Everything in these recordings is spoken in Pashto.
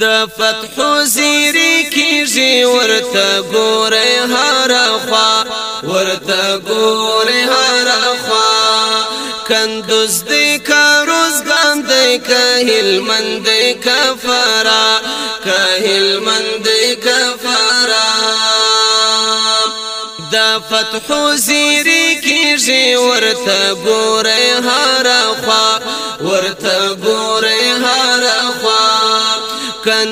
د فتح زیری کیږي ورته ګوره هر خوا ورته ګوره هر خوا کندوز دې کاروز ګاند کهل مند کفرا کهل مند کفرا د فتح زیری کیږي ورته ګوره هر خوا ورته ګوره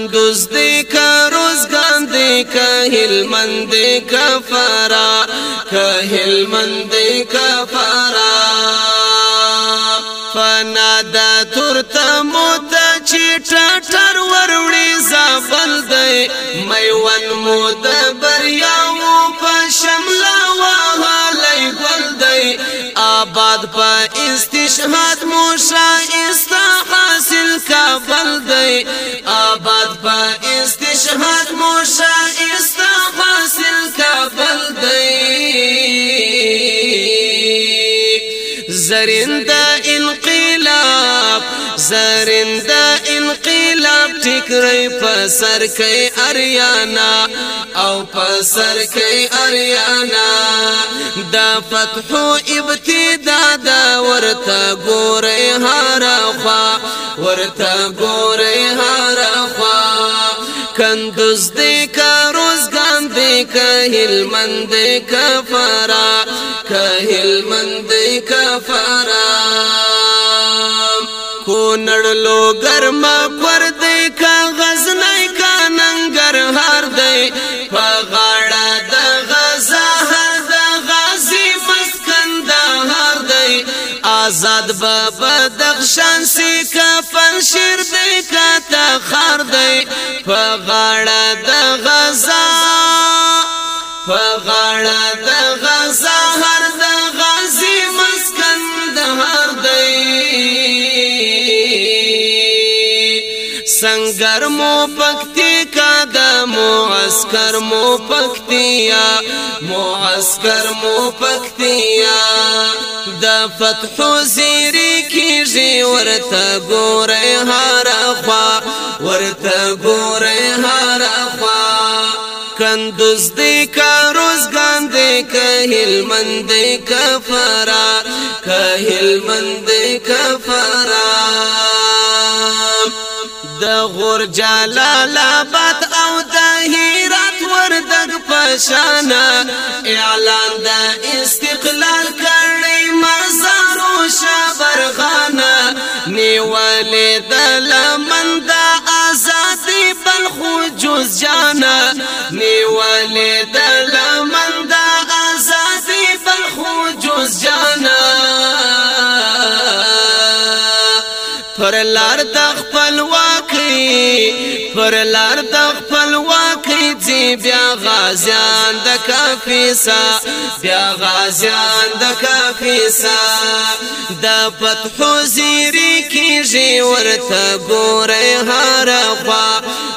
کندوز دی که روزگان دی که هلمند دی که فرا که هلمند دی که فرا فنا دا تورتا موتا چی ٹاٹر وروڑی زابل دی میون موتا بریاو پا شملا وها لئی گل دی آباد پا استشهاد مو شایست زرنده انقلاب زرنده انقلاب ټیکرې په سر کې اریانا او په سر کې اریانا دا فتح ابتدا دا ورته ګورې هارا خوا ورته ګورې هارا خوا کندوز دې کارو مند کا هلمند کفرا کا هلمند کفرا کونړ لوګر ما پر دې کا غزنې کا ننګر هار دې پغاړه د غزا هر د غازي مسکند هار دې آزاد بابا دغشان سي کا پنشر دې دواړه د غزا هر د غازي مسکن د هر دی سنگر مو پکتی کا د معسكر مو پکتیا معسكر مو پکتیا د فتح زیری کیږي ورته ګوره هر خوا ورته ګوره هر خوا کندوز دی کا کهل مند کفرا کهل مند کفرا د غور جلال آباد او د هرات وردګ پشانا اعلان د استقلال کړي مزارو شبرغانا نیولې د لمند آزادي بلخو جز جانا نیولې د پر لار د خپل واقعي دی بیا غازیان د کافیسا بیا غازیان د کافیسا د فتح زیری کیږي ورته ګوره هر خوا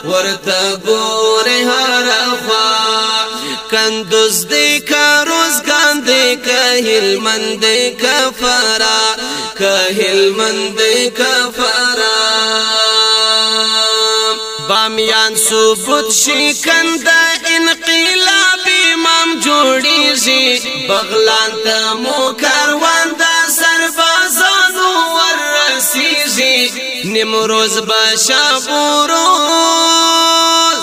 ورته ګوره هر خوا کندوز دی کاروز ګاندې کهل مند کفرا کهل مند کفرا بامیان ثبوت شي کنده انقلاب امام جوړیږي بغلان ته مو کاروان د سربازانو ورسیږي نیمروز بشابوروز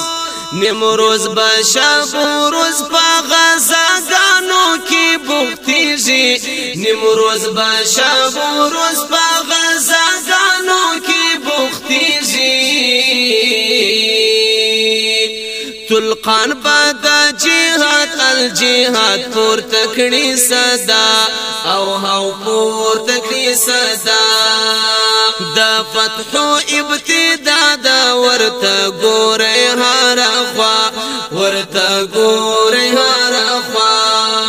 نیمروز بشابوروز په غزا غانو کې بوختیږي نیمروز بشابوروز په قان باد جهاد الجهاد پور تکړی صدا او هو پور تکړی صدا د فتح ابتدا دا ورته ګوره هر خوا ورته ګوره هر خوا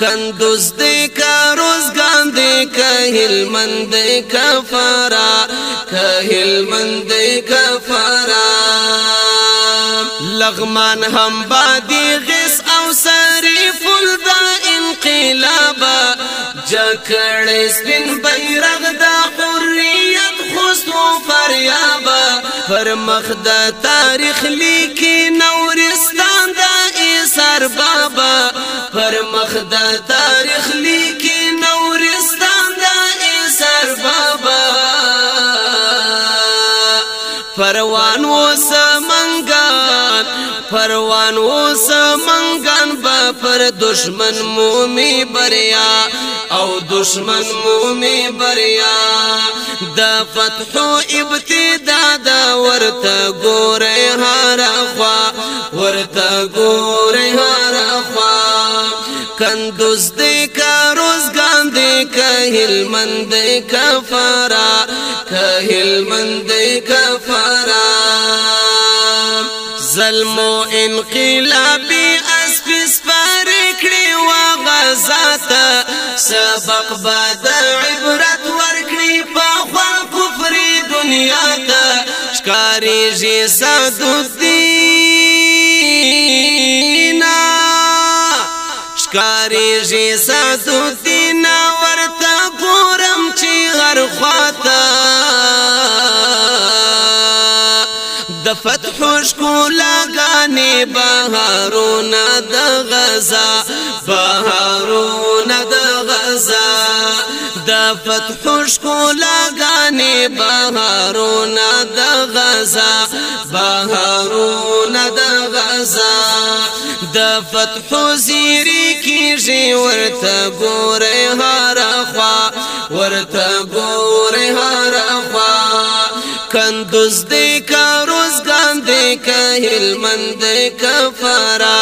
کندوز دې کا روزګان دې کا هلمند کفرا کا هلمند کفرا لغمان هم بادی غس او سری فل دا انقلاب جکړ سپین بیرغ دا حریت خوستو فریاب پر مخ دا تاریخ لیکي نورستان دا ایسر بابا پر مخ دا تاریخ لیکي پروان اوس منګن به پر دشمن مومي بریا او دشمن مومي بریا د فتح ابتدا دا ورته ګوره هر خوا ورته ګوره هر خوا کندوز دې کا روزګان دې کا هلمند دې کا فرا کا هلمند دې کا فرا ظلم انقلابي اسپس پر کړي وا غزات سبق بد عبرت ور کړي په خوا کفر دنیا ته شکاري جي صد الدين شکاري جي صد الدين ورته ګورم چې هر خواته د فتح ښکلا غانې بهارونه د غزا بهارونه د غزا د فتح ښکلا غانې بهارونه د غزا بهارونه د غزا د فتح زیری کیږي ورته ګوره هر خوا ورته ګوره هر خوا کندوز دې کارو هلمند کفاره